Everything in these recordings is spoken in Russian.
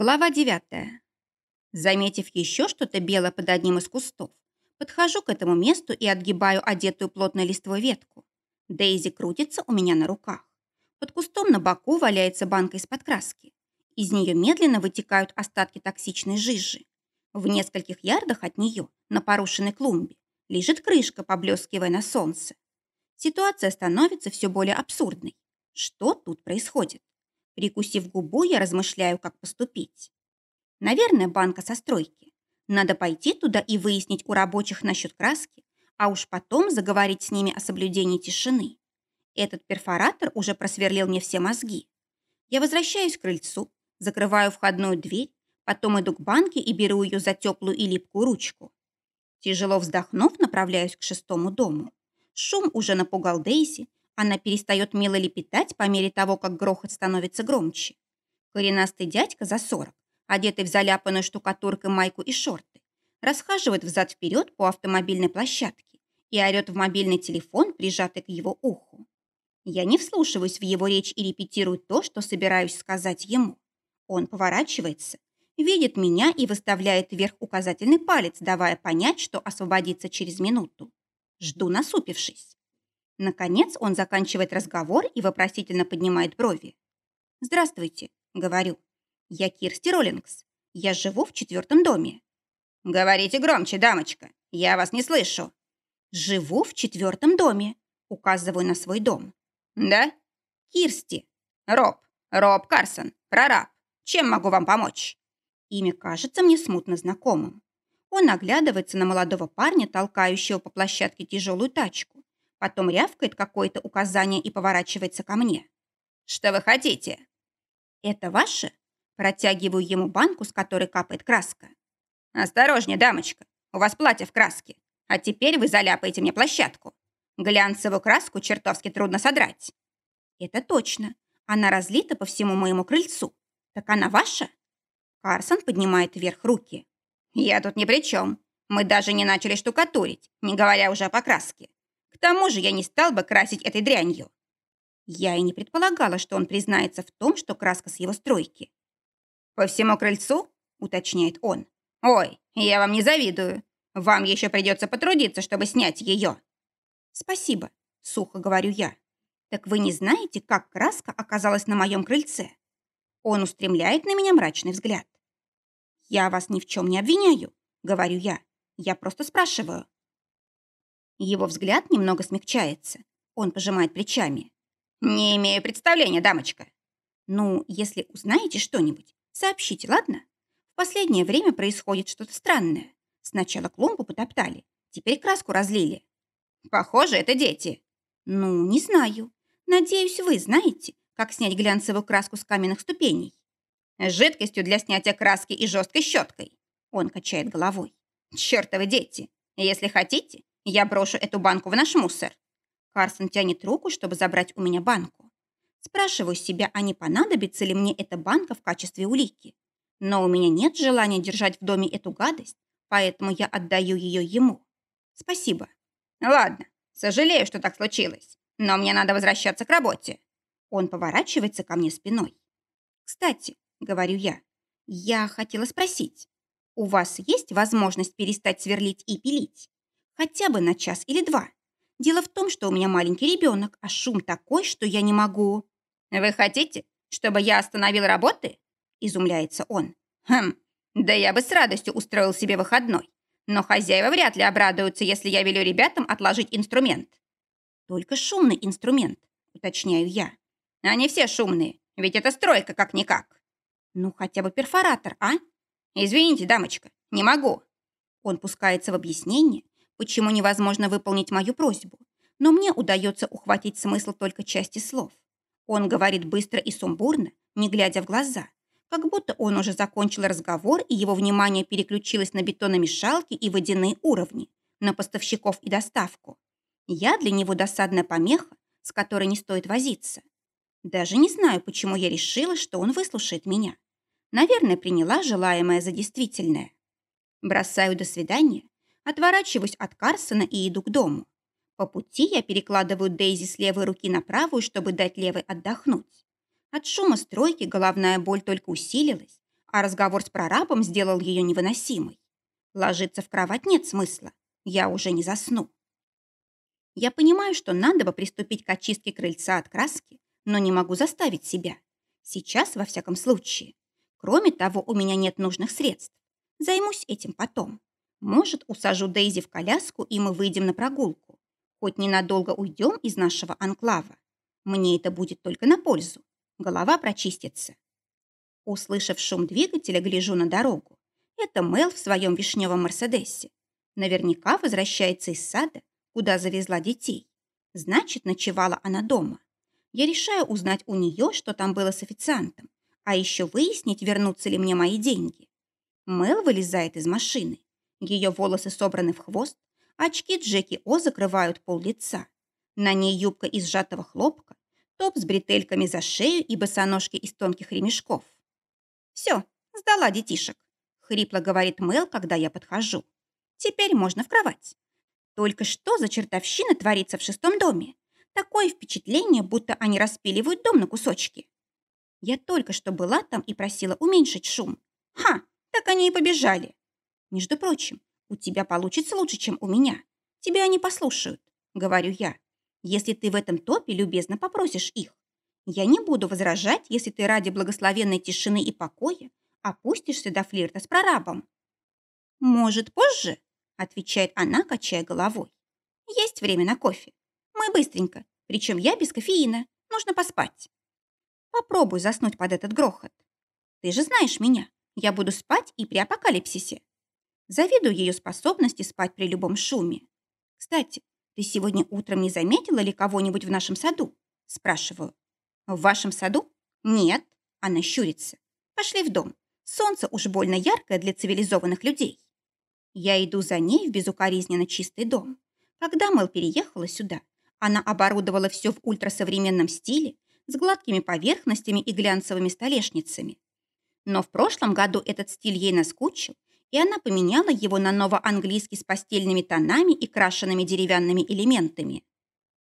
Глава 9. Заметив еще что-то белое под одним из кустов, подхожу к этому месту и отгибаю одетую плотной листвой ветку. Дейзи крутится у меня на руках. Под кустом на боку валяется банка из-под краски. Из нее медленно вытекают остатки токсичной жижи. В нескольких ярдах от нее, на порушенной клумбе, лежит крышка, поблескивая на солнце. Ситуация становится все более абсурдной. Что тут происходит? Прикусив губу, я размышляю, как поступить. Наверное, банка со стройки. Надо пойти туда и выяснить у рабочих насчет краски, а уж потом заговорить с ними о соблюдении тишины. Этот перфоратор уже просверлил мне все мозги. Я возвращаюсь к крыльцу, закрываю входную дверь, потом иду к банке и беру ее за теплую и липкую ручку. Тяжело вздохнув, направляюсь к шестому дому. Шум уже напугал Дейзи, она перестает мило лепетать по мере того, как грохот становится громче. Коренастый дядька за сорок, одетый в заляпанную штукатуркой майку и шорты, расхаживает взад-вперед по автомобильной площадке и орет в мобильный телефон, прижатый к его уху. Я не вслушиваюсь в его речь и репетирую то, что собираюсь сказать ему. Он поворачивается, видит меня и выставляет вверх указательный палец, давая понять, что освободится через минуту. Жду насупившись. Наконец он заканчивает разговор и вопросительно поднимает брови. «Здравствуйте», — говорю. «Я Кирсти Роллингс. Я живу в четвертом доме». «Говорите громче, дамочка. Я вас не слышу». «Живу в четвертом доме», — указываю на свой дом. «Да?» «Кирсти». «Роб. Роб Карсон. Прораб. Чем могу вам помочь?» Имя кажется мне смутно знакомым. Он оглядывается на молодого парня, толкающего по площадке тяжелую тачку, Потом рявкает какое-то указание и поворачивается ко мне. «Что вы хотите?» «Это ваше?» Протягиваю ему банку, с которой капает краска. «Осторожнее, дамочка, у вас платье в краске. А теперь вы заляпаете мне площадку. Глянцевую краску чертовски трудно содрать». «Это точно. Она разлита по всему моему крыльцу. Так она ваша?» Карсон поднимает вверх руки. «Я тут ни при чем. Мы даже не начали штукатурить, не говоря уже о покраске. К тому же я не стал бы красить этой дрянью. Я и не предполагала, что он признается в том, что краска с его стройки. «По всему крыльцу?» – уточняет он. «Ой, я вам не завидую. Вам еще придется потрудиться, чтобы снять ее». «Спасибо», – сухо говорю я. «Так вы не знаете, как краска оказалась на моем крыльце?» Он устремляет на меня мрачный взгляд. «Я вас ни в чем не обвиняю», — говорю я. «Я просто спрашиваю». Его взгляд немного смягчается. Он пожимает плечами. «Не имею представления, дамочка». «Ну, если узнаете что-нибудь, сообщите, ладно? В последнее время происходит что-то странное. Сначала клумбу потоптали, теперь краску разлили». «Похоже, это дети». «Ну, не знаю. Надеюсь, вы знаете, как снять глянцевую краску с каменных ступеней». «Жидкостью для снятия краски и жесткой щеткой». Он качает головой. «Чертовы дети. Если хотите, я брошу эту банку в наш мусор. Карсон тянет руку, чтобы забрать у меня банку. Спрашиваю себя, а не понадобится ли мне эта банка в качестве улики. Но у меня нет желания держать в доме эту гадость, поэтому я отдаю ее ему. Спасибо. Ладно, сожалею, что так случилось, но мне надо возвращаться к работе. Он поворачивается ко мне спиной. Кстати, говорю я, я хотела спросить, у вас есть возможность перестать сверлить и пилить? Хотя бы на час или два. Дело в том, что у меня маленький ребенок, а шум такой, что я не могу... «Вы хотите, чтобы я остановил работы?» Изумляется он. «Хм, да я бы с радостью устроил себе выходной. Но хозяева вряд ли обрадуются, если я велю ребятам отложить инструмент». «Только шумный инструмент», уточняю я. «Они все шумные, ведь это стройка как-никак». «Ну, хотя бы перфоратор, а?» «Извините, дамочка, не могу». Он пускается в объяснение, почему невозможно выполнить мою просьбу, но мне удается ухватить смысл только части слов. Он говорит быстро и сумбурно, не глядя в глаза, как будто он уже закончил разговор, и его внимание переключилось на бетономешалки и водяные уровни, на поставщиков и доставку. Я для него досадная помеха, с которой не стоит возиться. Даже не знаю, почему я решила, что он выслушает меня. Наверное, приняла желаемое за действительное. Бросаю «до свидания», Отворачиваюсь от Карсона и иду к дому. По пути я перекладываю Дейзи с левой руки на правую, чтобы дать левой отдохнуть. От шума стройки головная боль только усилилась, а разговор с прорабом сделал ее невыносимой. Ложиться в кровать нет смысла, я уже не засну. Я понимаю, что надо бы приступить к очистке крыльца от краски, но не могу заставить себя. Сейчас, во всяком случае. Кроме того, у меня нет нужных средств. Займусь этим потом. Может, усажу Дейзи в коляску, и мы выйдем на прогулку. Хоть ненадолго уйдем из нашего анклава. Мне это будет только на пользу. Голова прочистится. Услышав шум двигателя, гляжу на дорогу. Это Мел в своем вишневом Мерседесе. Наверняка возвращается из сада, куда завезла детей. Значит, ночевала она дома. Я решаю узнать у нее, что там было с официантом, а еще выяснить, вернутся ли мне мои деньги. Мел вылезает из машины. Ее волосы собраны в хвост, очки Джеки О закрывают пол лица. На ней юбка из сжатого хлопка, топ с бретельками за шею и босоножки из тонких ремешков. «Все, сдала детишек», — хрипло говорит Мэл, когда я подхожу. «Теперь можно в кровать. Только что за чертовщина творится в шестом доме? Такое впечатление, будто они распиливают дом на кусочки. Я только что была там и просила уменьшить шум. Ха, так они и побежали. Между прочим, у тебя получится лучше, чем у меня. Тебя они послушают, говорю я. Если ты в этом топе любезно попросишь их. Я не буду возражать, если ты ради благословенной тишины и покоя опустишься до флирта с прорабом. Может, позже? Отвечает она, качая головой. Есть время на кофе. Мы быстренько, причем я без кофеина. Нужно поспать. Попробуй заснуть под этот грохот. Ты же знаешь меня. Я буду спать и при апокалипсисе. Завидую ее способности спать при любом шуме. Кстати, ты сегодня утром не заметила ли кого-нибудь в нашем саду? Спрашиваю. В вашем саду? Нет. Она щурится. Пошли в дом. Солнце уж больно яркое для цивилизованных людей. Я иду за ней в безукоризненно чистый дом. Когда Мэл переехала сюда, она оборудовала все в ультрасовременном стиле, с гладкими поверхностями и глянцевыми столешницами. Но в прошлом году этот стиль ей наскучил, и она поменяла его на новоанглийский с постельными тонами и крашенными деревянными элементами.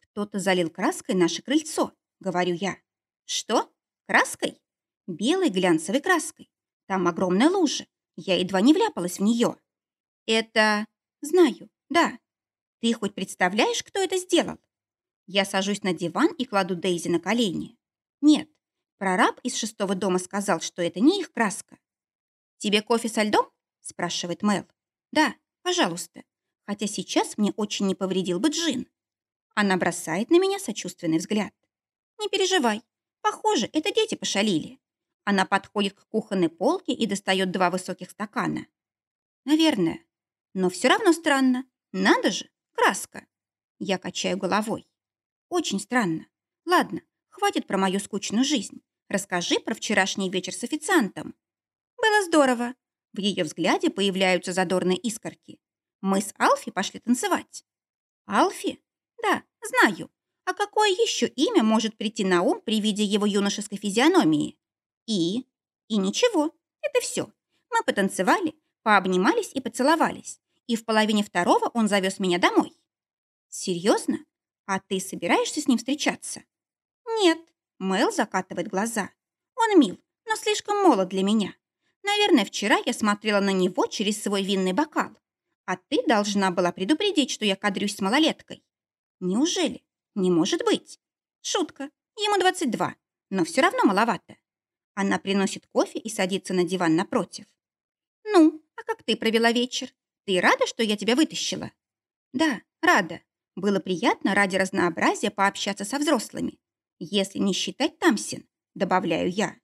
«Кто-то залил краской наше крыльцо», — говорю я. «Что? Краской?» «Белой глянцевой краской. Там огромная лужа. Я едва не вляпалась в нее». «Это...» «Знаю, да. Ты хоть представляешь, кто это сделал?» Я сажусь на диван и кладу Дейзи на колени. «Нет, прораб из шестого дома сказал, что это не их краска». «Тебе кофе со льдом?» Спрашивает Мэл. Да, пожалуйста. Хотя сейчас мне очень не повредил бы джин. Она бросает на меня сочувственный взгляд. Не переживай. Похоже, это дети пошалили. Она подходит к кухонной полке и достает два высоких стакана. Наверное. Но все равно странно. Надо же, краска. Я качаю головой. Очень странно. Ладно, хватит про мою скучную жизнь. Расскажи про вчерашний вечер с официантом. Было здорово. В ее взгляде появляются задорные искорки. Мы с Алфи пошли танцевать. Алфи? Да, знаю. А какое еще имя может прийти на ум при виде его юношеской физиономии? И? И ничего. Это все. Мы потанцевали, пообнимались и поцеловались. И в половине второго он завез меня домой. Серьезно? А ты собираешься с ним встречаться? Нет. Мэл закатывает глаза. Он мил, но слишком молод для меня. Наверное, вчера я смотрела на него через свой винный бокал. А ты должна была предупредить, что я кадрюсь с малолеткой. Неужели? Не может быть. Шутка. Ему 22, но все равно маловато. Она приносит кофе и садится на диван напротив. «Ну, а как ты провела вечер? Ты рада, что я тебя вытащила?» «Да, рада. Было приятно ради разнообразия пообщаться со взрослыми. Если не считать Тамсин, добавляю я.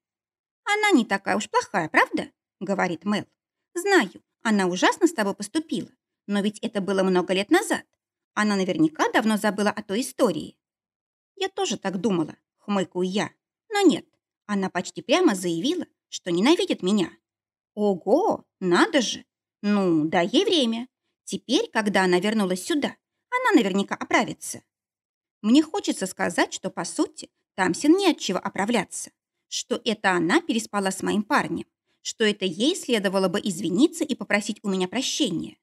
«Она не такая уж плохая, правда?» — говорит Мел. «Знаю, она ужасно с тобой поступила, но ведь это было много лет назад. Она наверняка давно забыла о той истории». «Я тоже так думала», — хмыкаю я. «Но нет, она почти прямо заявила, что ненавидит меня». «Ого, надо же! Ну, дай ей время. Теперь, когда она вернулась сюда, она наверняка оправится». Мне хочется сказать, что, по сути, Тамсин не от чего оправляться что это она переспала с моим парнем, что это ей следовало бы извиниться и попросить у меня прощения.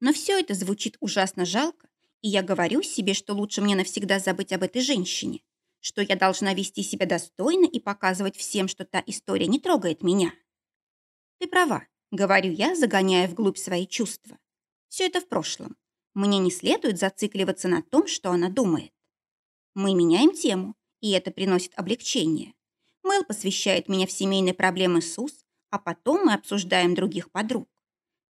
Но все это звучит ужасно жалко, и я говорю себе, что лучше мне навсегда забыть об этой женщине, что я должна вести себя достойно и показывать всем, что та история не трогает меня. Ты права, говорю я, загоняя вглубь свои чувства. Все это в прошлом. Мне не следует зацикливаться на том, что она думает. Мы меняем тему, и это приносит облегчение. Мэл посвящает меня в семейные проблемы СУС, а потом мы обсуждаем других подруг.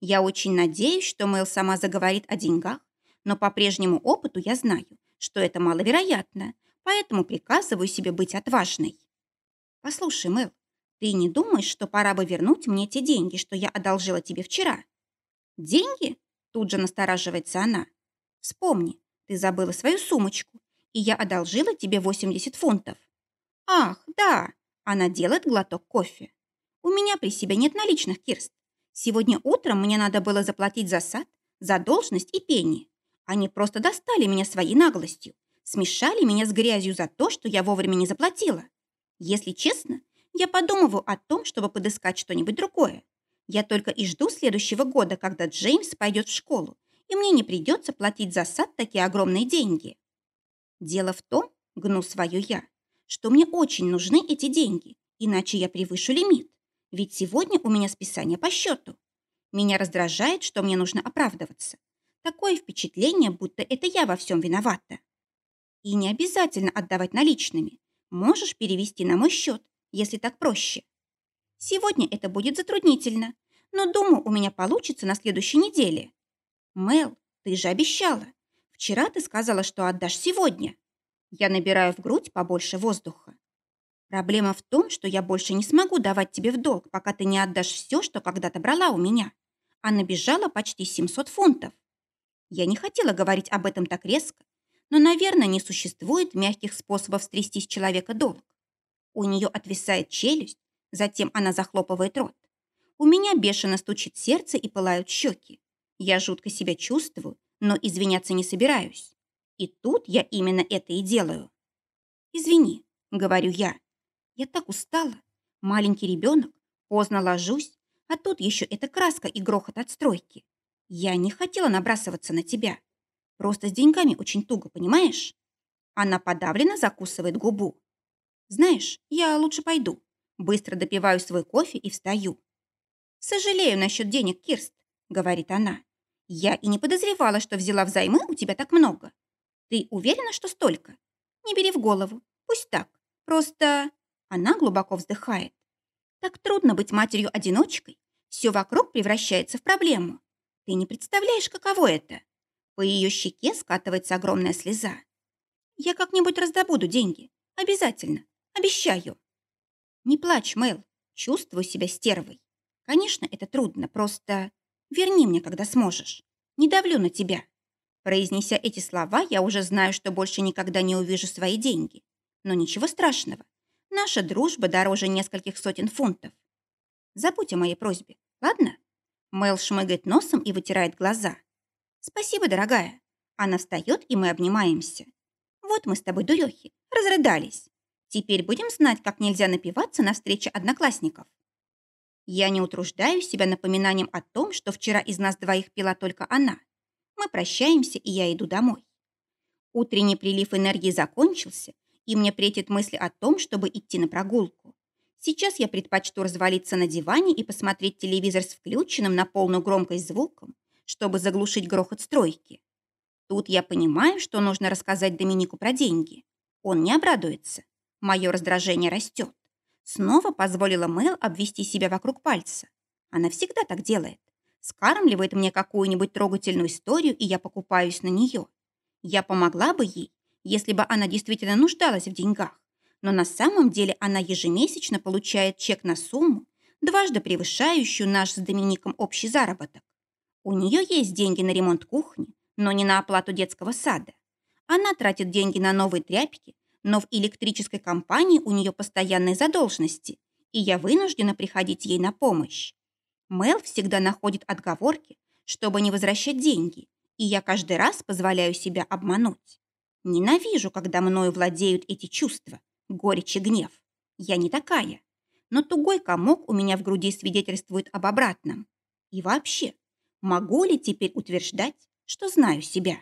Я очень надеюсь, что Мэл сама заговорит о деньгах, но по прежнему опыту я знаю, что это маловероятно, поэтому приказываю себе быть отважной. Послушай, Мэл, ты не думаешь, что пора бы вернуть мне те деньги, что я одолжила тебе вчера? Деньги? Тут же настораживается она. Вспомни, ты забыла свою сумочку, и я одолжила тебе 80 фунтов. Ах, да, она делает глоток кофе. У меня при себе нет наличных, Кирст. Сегодня утром мне надо было заплатить за сад, за должность и пени. Они просто достали меня своей наглостью, смешали меня с грязью за то, что я вовремя не заплатила. Если честно, я подумываю о том, чтобы подыскать что-нибудь другое. Я только и жду следующего года, когда Джеймс пойдет в школу, и мне не придется платить за сад такие огромные деньги. Дело в том, гну свое я, что мне очень нужны эти деньги, иначе я превышу лимит. Ведь сегодня у меня списание по счету. Меня раздражает, что мне нужно оправдываться. Такое впечатление, будто это я во всем виновата. И не обязательно отдавать наличными. Можешь перевести на мой счет, если так проще. Сегодня это будет затруднительно, но думаю, у меня получится на следующей неделе. Мел, ты же обещала. Вчера ты сказала, что отдашь сегодня. Я набираю в грудь побольше воздуха. Проблема в том, что я больше не смогу давать тебе в долг, пока ты не отдашь все, что когда-то брала у меня. А набежала почти 700 фунтов. Я не хотела говорить об этом так резко, но, наверное, не существует мягких способов стрясти с человека долг. У нее отвисает челюсть, затем она захлопывает рот. У меня бешено стучит сердце и пылают щеки. Я жутко себя чувствую, но извиняться не собираюсь. И тут я именно это и делаю. «Извини», — говорю я. «Я так устала. Маленький ребенок, поздно ложусь, а тут еще эта краска и грохот от стройки. Я не хотела набрасываться на тебя. Просто с деньгами очень туго, понимаешь? Она подавленно закусывает губу. Знаешь, я лучше пойду. Быстро допиваю свой кофе и встаю. Сожалею насчет денег, Кирст, говорит она. Я и не подозревала, что взяла взаймы у тебя так много. Ты уверена, что столько? Не бери в голову. Пусть так. Просто... Она глубоко вздыхает. Так трудно быть матерью-одиночкой. Все вокруг превращается в проблему. Ты не представляешь, каково это. По ее щеке скатывается огромная слеза. Я как-нибудь раздобуду деньги. Обязательно. Обещаю. Не плачь, Мэл. Чувствую себя стервой. Конечно, это трудно, просто... Верни мне, когда сможешь. Не давлю на тебя. Произнеся эти слова, я уже знаю, что больше никогда не увижу свои деньги. Но ничего страшного. Наша дружба дороже нескольких сотен фунтов. Забудь о моей просьбе, ладно? Мэл шмыгает носом и вытирает глаза. «Спасибо, дорогая». Она встает, и мы обнимаемся. «Вот мы с тобой, дурехи, разрыдались. Теперь будем знать, как нельзя напиваться на встрече одноклассников». Я не утруждаю себя напоминанием о том, что вчера из нас двоих пила только она. Мы прощаемся, и я иду домой. Утренний прилив энергии закончился, и мне претит мысль о том, чтобы идти на прогулку. Сейчас я предпочту развалиться на диване и посмотреть телевизор с включенным на полную громкость звуком, чтобы заглушить грохот стройки. Тут я понимаю, что нужно рассказать Доминику про деньги. Он не обрадуется. Мое раздражение растет. Снова позволила Мэл обвести себя вокруг пальца. Она всегда так делает. Скармливает мне какую-нибудь трогательную историю, и я покупаюсь на нее. Я помогла бы ей, если бы она действительно нуждалась в деньгах но на самом деле она ежемесячно получает чек на сумму, дважды превышающую наш с Домиником общий заработок. У нее есть деньги на ремонт кухни, но не на оплату детского сада. Она тратит деньги на новые тряпки, но в электрической компании у нее постоянные задолженности, и я вынуждена приходить ей на помощь. Мел всегда находит отговорки, чтобы не возвращать деньги, и я каждый раз позволяю себя обмануть. Ненавижу, когда мною владеют эти чувства, горечь и гнев. Я не такая. Но тугой комок у меня в груди свидетельствует об обратном. И вообще, могу ли теперь утверждать, что знаю себя?